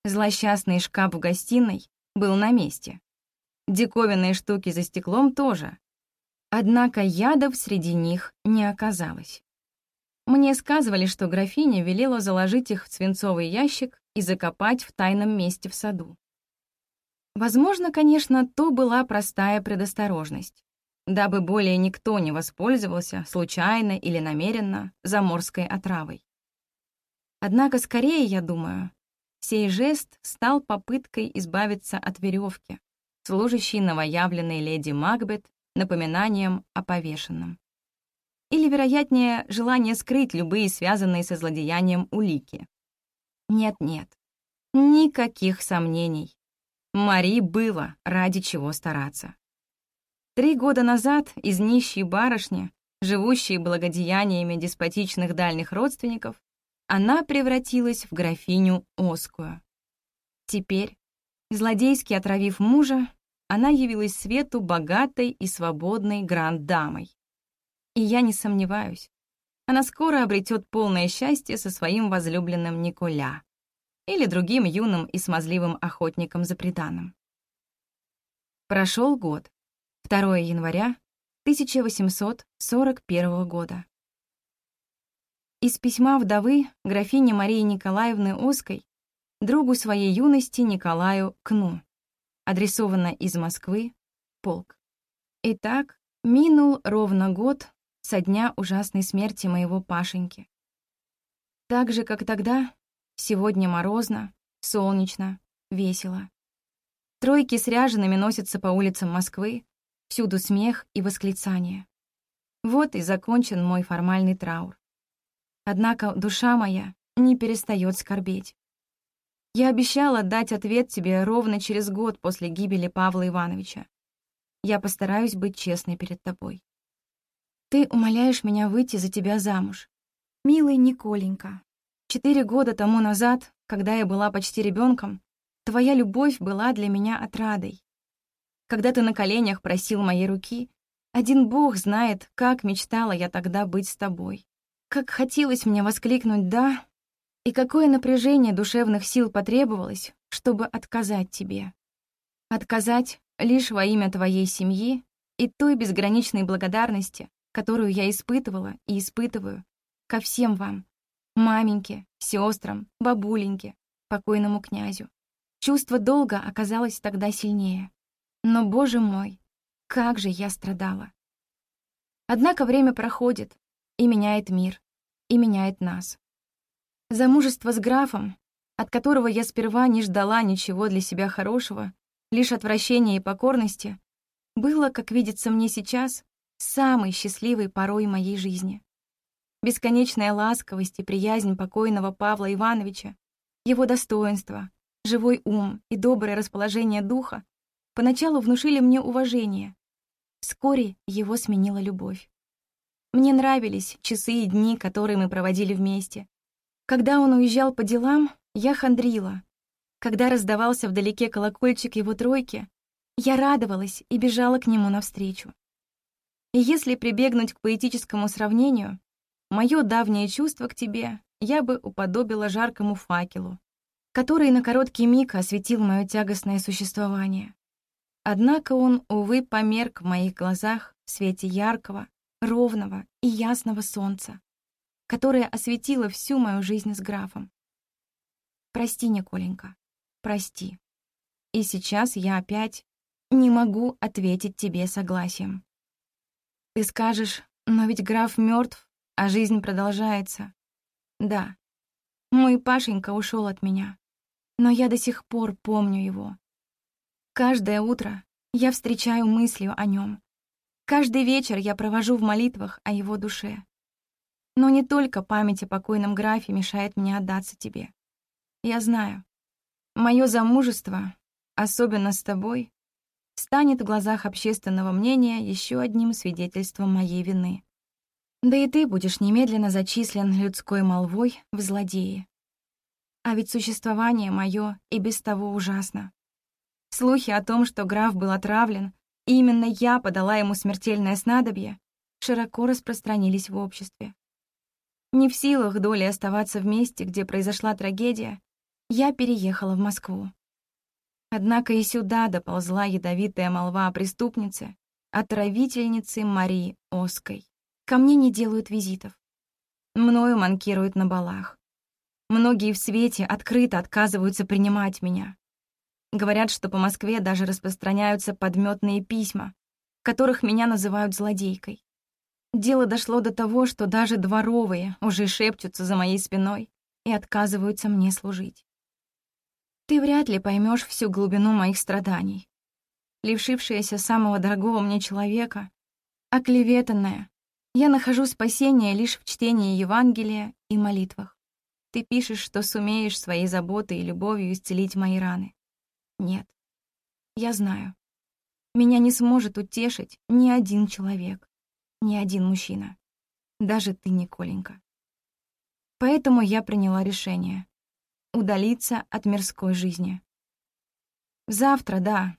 Злосчастный шкаф в гостиной был на месте. Диковинные штуки за стеклом тоже. Однако ядов среди них не оказалось. Мне сказывали, что графиня велела заложить их в свинцовый ящик и закопать в тайном месте в саду. Возможно, конечно, то была простая предосторожность, дабы более никто не воспользовался, случайно или намеренно, заморской отравой. Однако скорее, я думаю, сей жест стал попыткой избавиться от веревки, служащий новоявленной леди Макбет напоминанием о повешенном. Или, вероятнее, желание скрыть любые связанные со злодеянием улики. Нет-нет, никаких сомнений. Мари было ради чего стараться. Три года назад из нищей барышни, живущей благодеяниями деспотичных дальних родственников, она превратилась в графиню Оскую. Теперь, злодейски отравив мужа, она явилась свету богатой и свободной гранд-дамой. И я не сомневаюсь, она скоро обретет полное счастье со своим возлюбленным Николя или другим юным и смазливым охотником за преданным. Прошел год, 2 января 1841 года. Из письма вдовы графини Марии Николаевны Оской другу своей юности Николаю Кну, адресовано из Москвы, полк. Итак, минул ровно год со дня ужасной смерти моего Пашеньки. Так же, как тогда, сегодня морозно, солнечно, весело. Тройки с ряжеными носятся по улицам Москвы, всюду смех и восклицания. Вот и закончен мой формальный траур. Однако душа моя не перестает скорбеть. Я обещала дать ответ тебе ровно через год после гибели Павла Ивановича. Я постараюсь быть честной перед тобой. Ты умоляешь меня выйти за тебя замуж. Милый Николенька, четыре года тому назад, когда я была почти ребенком, твоя любовь была для меня отрадой. Когда ты на коленях просил моей руки, один Бог знает, как мечтала я тогда быть с тобой. Как хотелось мне воскликнуть «да», и какое напряжение душевных сил потребовалось, чтобы отказать тебе. Отказать лишь во имя твоей семьи и той безграничной благодарности, которую я испытывала и испытываю ко всем вам, маменьке, сестрам, бабуленьке, покойному князю. Чувство долга оказалось тогда сильнее. Но, боже мой, как же я страдала. Однако время проходит и меняет мир, и меняет нас. Замужество с графом, от которого я сперва не ждала ничего для себя хорошего, лишь отвращения и покорности, было, как видится мне сейчас, самой счастливой порой моей жизни. Бесконечная ласковость и приязнь покойного Павла Ивановича, его достоинство, живой ум и доброе расположение духа поначалу внушили мне уважение. Вскоре его сменила любовь. Мне нравились часы и дни, которые мы проводили вместе. Когда он уезжал по делам, я хандрила. Когда раздавался вдалеке колокольчик его тройки, я радовалась и бежала к нему навстречу. И если прибегнуть к поэтическому сравнению, мое давнее чувство к тебе я бы уподобила жаркому факелу, который на короткий миг осветил мое тягостное существование. Однако он, увы, померк в моих глазах в свете яркого, ровного и ясного солнца, которое осветило всю мою жизнь с графом. Прости, Николенька, прости. И сейчас я опять не могу ответить тебе согласием. Ты скажешь, но ведь граф мертв, а жизнь продолжается. Да, мой Пашенька ушел от меня, но я до сих пор помню его. Каждое утро я встречаю мыслью о нем. Каждый вечер я провожу в молитвах о его душе. Но не только память о покойном графе мешает мне отдаться тебе. Я знаю, мое замужество, особенно с тобой, станет в глазах общественного мнения еще одним свидетельством моей вины. Да и ты будешь немедленно зачислен людской молвой в злодеи. А ведь существование мое и без того ужасно. Слухи о том, что граф был отравлен, и именно я подала ему смертельное снадобье, широко распространились в обществе. Не в силах доли оставаться в месте, где произошла трагедия, я переехала в Москву. Однако и сюда доползла ядовитая молва о преступнице, отравительнице Марии Оской. Ко мне не делают визитов. Мною манкируют на балах. Многие в свете открыто отказываются принимать меня. Говорят, что по Москве даже распространяются подметные письма, в которых меня называют злодейкой. Дело дошло до того, что даже дворовые уже шепчутся за моей спиной и отказываются мне служить. Ты вряд ли поймешь всю глубину моих страданий. Лишившаяся самого дорогого мне человека, оклеветанная, Я нахожу спасение лишь в чтении Евангелия и молитвах. Ты пишешь, что сумеешь своей заботой и любовью исцелить мои раны. Нет. Я знаю. Меня не сможет утешить ни один человек, ни один мужчина. Даже ты, Николенька. Поэтому я приняла решение — удалиться от мирской жизни. Завтра, да.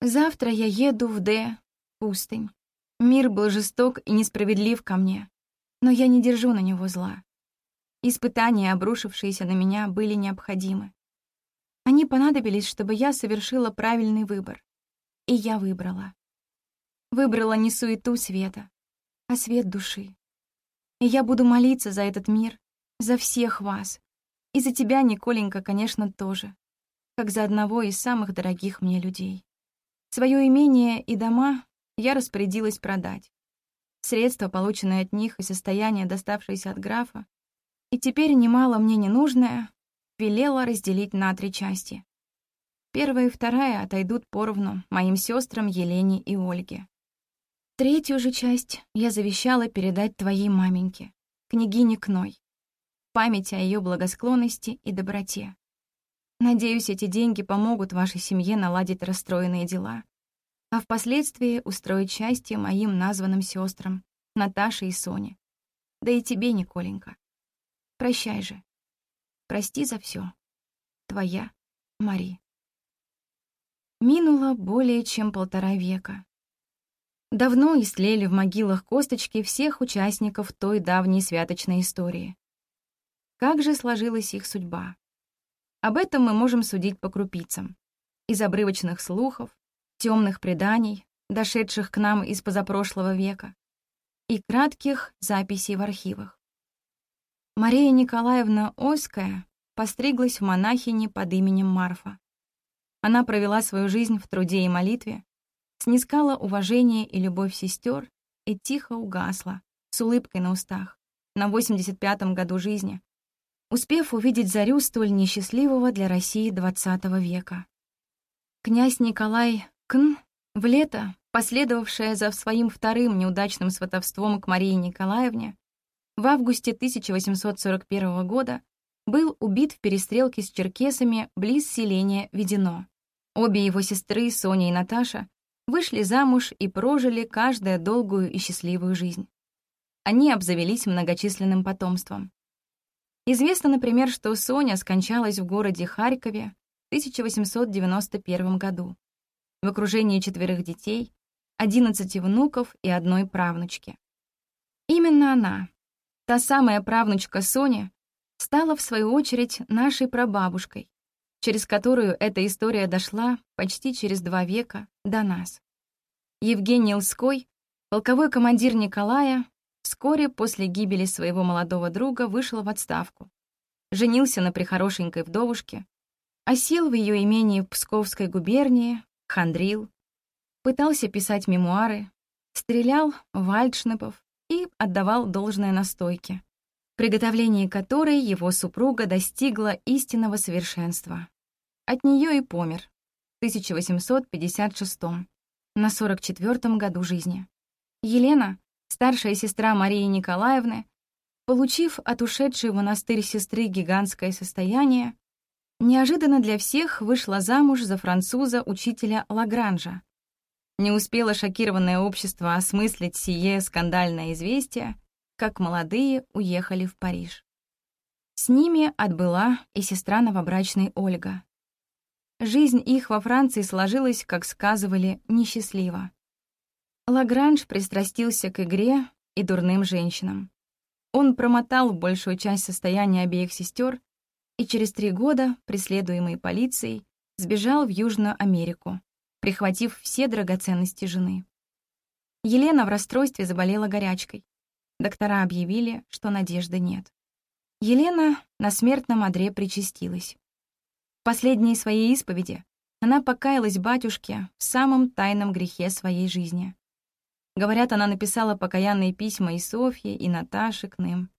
Завтра я еду в Д, пустынь. Мир был жесток и несправедлив ко мне, но я не держу на него зла. Испытания, обрушившиеся на меня, были необходимы. Они понадобились, чтобы я совершила правильный выбор. И я выбрала. Выбрала не суету света, а свет души. И я буду молиться за этот мир, за всех вас. И за тебя, Николенька, конечно, тоже. Как за одного из самых дорогих мне людей. Своё имение и дома я распорядилась продать. Средства, полученные от них, и состояние, доставшееся от графа, и теперь немало мне ненужное, велела разделить на три части. Первая и вторая отойдут поровну моим сестрам Елене и Ольге. Третью же часть я завещала передать твоей маменьке, княгине Кной, память о ее благосклонности и доброте. Надеюсь, эти деньги помогут вашей семье наладить расстроенные дела, а впоследствии устроить счастье моим названным сестрам Наташе и Соне. Да и тебе, Николенька. Прощай же. Прости за все. Твоя Мари. Минуло более чем полтора века. Давно истлели в могилах косточки всех участников той давней святочной истории. Как же сложилась их судьба? Об этом мы можем судить по крупицам. Из обрывочных слухов, темных преданий, дошедших к нам из позапрошлого века, и кратких записей в архивах. Мария Николаевна Оская постриглась в монахине под именем Марфа. Она провела свою жизнь в труде и молитве, снискала уважение и любовь сестер и тихо угасла, с улыбкой на устах, на 85-м году жизни, успев увидеть зарю столь несчастливого для России XX века. Князь Николай Кн в лето, последовавшее за своим вторым неудачным сватовством к Марии Николаевне, в августе 1841 года был убит в перестрелке с черкесами близ селения Ведено. Обе его сестры, Соня и Наташа, вышли замуж и прожили каждая долгую и счастливую жизнь. Они обзавелись многочисленным потомством. Известно, например, что Соня скончалась в городе Харькове в 1891 году в окружении четверых детей, одиннадцати внуков и одной правнучки. Именно она, та самая правнучка Соня, стала, в свою очередь, нашей прабабушкой, через которую эта история дошла почти через два века до нас. Евгений Лской, полковой командир Николая, вскоре после гибели своего молодого друга вышел в отставку. Женился на прихорошенькой вдовушке, осел в ее имении в Псковской губернии, хандрил, пытался писать мемуары, стрелял вальдшнепов и отдавал должное настойке, в приготовлении которой его супруга достигла истинного совершенства. От нее и помер в 1856 на 44 году жизни. Елена, старшая сестра Марии Николаевны, получив от ушедшей в монастырь сестры гигантское состояние, неожиданно для всех вышла замуж за француза-учителя Лагранжа. Не успело шокированное общество осмыслить сие скандальное известие, как молодые уехали в Париж. С ними отбыла и сестра новобрачной Ольга. Жизнь их во Франции сложилась, как сказывали, несчастливо. Лагранж пристрастился к игре и дурным женщинам. Он промотал большую часть состояния обеих сестер и через три года, преследуемый полицией, сбежал в Южную Америку, прихватив все драгоценности жены. Елена в расстройстве заболела горячкой. Доктора объявили, что надежды нет. Елена на смертном одре причастилась. В последней своей исповеди она покаялась батюшке в самом тайном грехе своей жизни. Говорят, она написала покаянные письма и Софье, и Наташе к ним.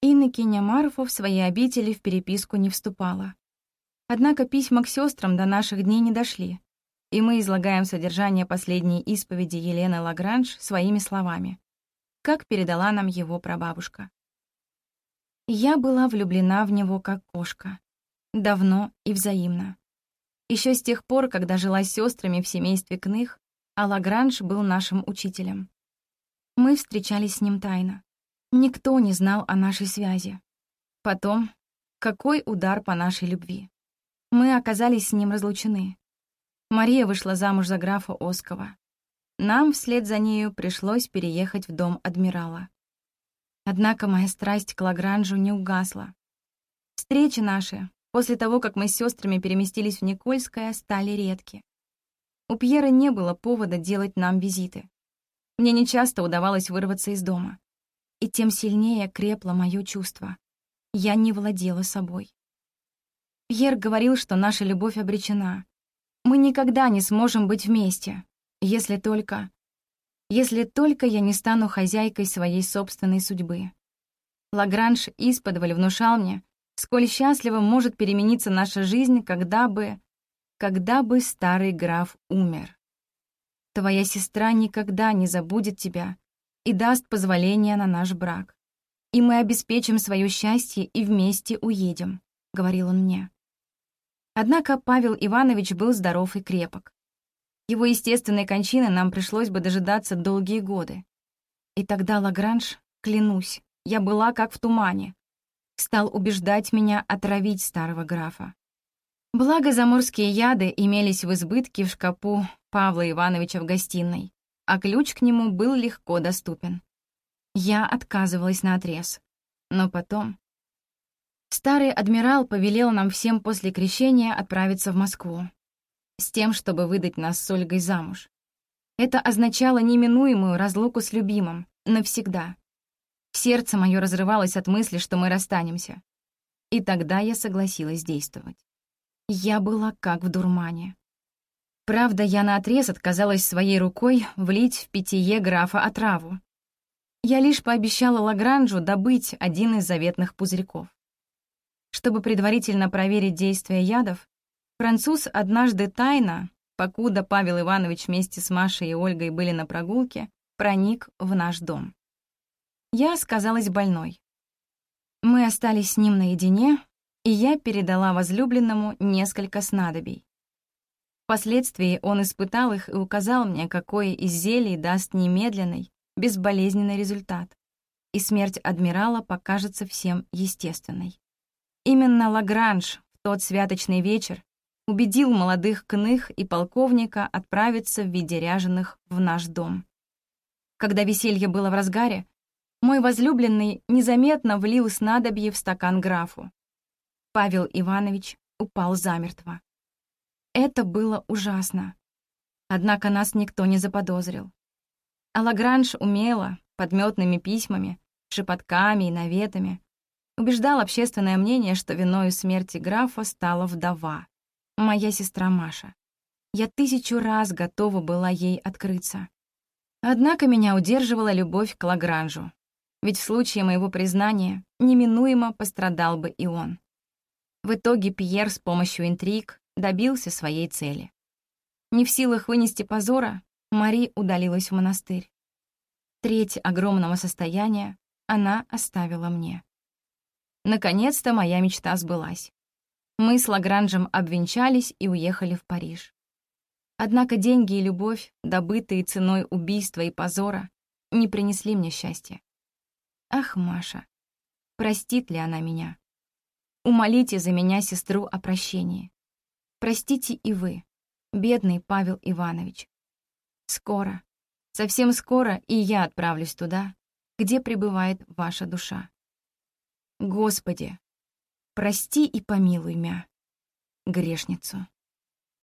Иннокеня Марфа в своей обители в переписку не вступала. Однако письма к сестрам до наших дней не дошли, и мы излагаем содержание последней исповеди Елены Лагранж своими словами. как передала нам его прабабушка. Я была влюблена в него как кошка. Давно и взаимно. Еще с тех пор, когда жила с сестрами в семействе Кных, а Лагранж был нашим учителем. Мы встречались с ним тайно. Никто не знал о нашей связи. Потом, какой удар по нашей любви. Мы оказались с ним разлучены. Мария вышла замуж за графа Оскова. Нам вслед за нею пришлось переехать в дом адмирала. Однако моя страсть к Лагранжу не угасла. Встречи наши, после того, как мы с сестрами переместились в Никольское, стали редки. У Пьера не было повода делать нам визиты. Мне нечасто удавалось вырваться из дома. И тем сильнее крепло мое чувство. Я не владела собой. Пьер говорил, что наша любовь обречена. Мы никогда не сможем быть вместе, если только... Если только я не стану хозяйкой своей собственной судьбы. Лагранж исподволь внушал мне, сколь счастливо может перемениться наша жизнь, когда бы... когда бы старый граф умер. Твоя сестра никогда не забудет тебя и даст позволение на наш брак. И мы обеспечим свое счастье и вместе уедем, — говорил он мне. Однако Павел Иванович был здоров и крепок. Его естественной кончины нам пришлось бы дожидаться долгие годы. И тогда Лагранж, клянусь, я была как в тумане, стал убеждать меня отравить старого графа. Благо заморские яды имелись в избытке в шкапу Павла Ивановича в гостиной, а ключ к нему был легко доступен. Я отказывалась на отрез, но потом... Старый адмирал повелел нам всем после крещения отправиться в Москву, с тем, чтобы выдать нас с Ольгой замуж. Это означало неминуемую разлуку с любимым, навсегда. Сердце мое разрывалось от мысли, что мы расстанемся. И тогда я согласилась действовать. Я была как в дурмане. Правда, я наотрез отказалась своей рукой влить в питье графа отраву. Я лишь пообещала Лагранжу добыть один из заветных пузырьков. Чтобы предварительно проверить действие ядов, Француз однажды тайно, покуда Павел Иванович вместе с Машей и Ольгой были на прогулке, проник в наш дом. Я сказалась больной. Мы остались с ним наедине, и я передала возлюбленному несколько снадобий. Впоследствии он испытал их и указал мне, какое из зелий даст немедленный, безболезненный результат, и смерть адмирала покажется всем естественной. Именно Лагранж в тот святочный вечер убедил молодых кных и полковника отправиться в виде ряженых в наш дом. Когда веселье было в разгаре, мой возлюбленный незаметно влил снадобье в стакан графу. Павел Иванович упал замертво. Это было ужасно. Однако нас никто не заподозрил. А Лагранж умело, подметными письмами, шепотками и наветами, убеждал общественное мнение, что виною смерти графа стала вдова, моя сестра Маша. Я тысячу раз готова была ей открыться. Однако меня удерживала любовь к Лагранжу, ведь в случае моего признания неминуемо пострадал бы и он. В итоге Пьер с помощью интриг добился своей цели. Не в силах вынести позора, Мари удалилась в монастырь. Треть огромного состояния она оставила мне. Наконец-то моя мечта сбылась. Мы с Лагранжем обвенчались и уехали в Париж. Однако деньги и любовь, добытые ценой убийства и позора, не принесли мне счастья. Ах, Маша, простит ли она меня? Умолите за меня сестру о прощении. Простите и вы, бедный Павел Иванович. Скоро, совсем скоро и я отправлюсь туда, где пребывает ваша душа. Господи, прости и помилуй мя, грешницу.